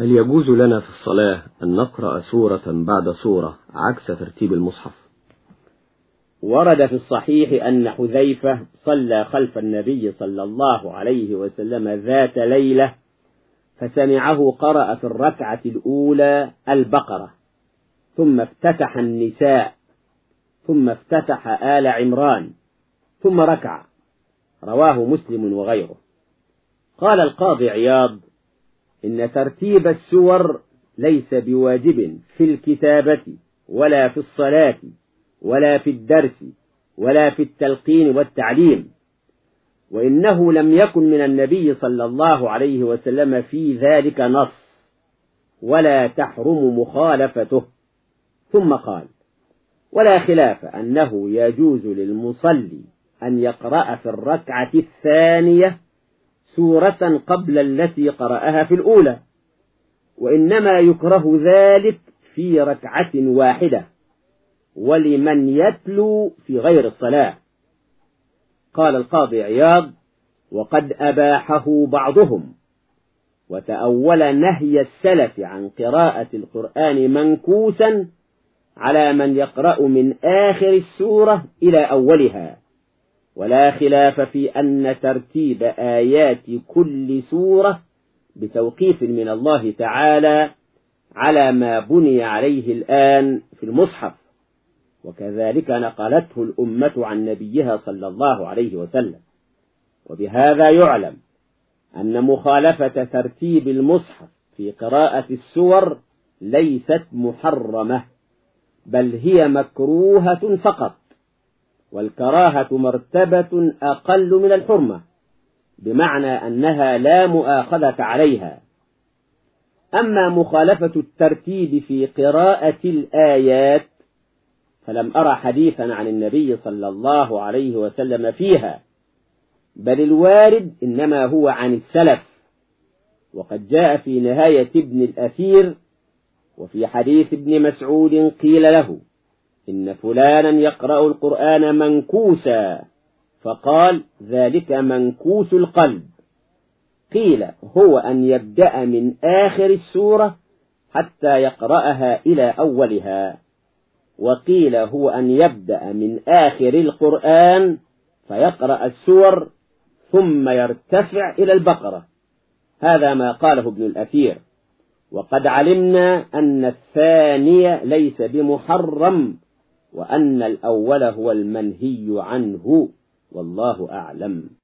هل يجوز لنا في الصلاة أن نقرأ سورة بعد سورة عكس ترتيب المصحف؟ ورد في الصحيح أن حذيفة صلى خلف النبي صلى الله عليه وسلم ذات ليلة فسمعه قرأ في الركعة الأولى البقرة ثم افتتح النساء ثم افتتح آل عمران ثم ركع رواه مسلم وغيره. قال القاضي عياض إن ترتيب السور ليس بواجب في الكتابة ولا في الصلاة ولا في الدرس ولا في التلقين والتعليم. وإنه لم يكن من النبي صلى الله عليه وسلم في ذلك نص ولا تحرم مخالفته. ثم قال ولا خلاف أنه يجوز للمصلي أن يقرأ في الركعة الثانية سورة قبل التي قرأها في الأولى وإنما يكره ذلك في ركعة واحدة ولمن يتلو في غير الصلاة. قال القاضي عياض وقد أباحه بعضهم وتأول نهي السلف عن قراءة القرآن منكوسا على من يقرأ من آخر السورة إلى أولها. ولا خلاف في أن ترتيب آيات كل سورة بتوقيف من الله تعالى على ما بني عليه الآن في المصحف. وكذلك نقلته الأمة عن نبيها صلى الله عليه وسلم. وبهذا يعلم أن مخالفة ترتيب المصحف في قراءة السور ليست محرمة بل هي مكروهة فقط. والكراهة مرتبة أقل من الحرمة بمعنى أنها لا مؤاخذة عليها. أما مخالفة الترتيب في قراءة الآيات فلم أرى حديثا عن النبي صلى الله عليه وسلم فيها بل الوارد إنما هو عن السلف. وقد جاء في نهاية ابن الأثير وفي حديث ابن مسعود قيل له إن فلانا يقرأ القرآن منكوسا فقال ذلك منكوس القلب. قيل هو أن يبدأ من آخر السورة حتى يقرأها إلى أولها. وقيل هو أن يبدأ من آخر القرآن فيقرأ السور ثم يرتفع إلى البقرة. هذا ما قاله ابن الأثير. وقد علمنا أن الثاني ليس بمحرم وأن الأول هو المنهي عنه والله أعلم.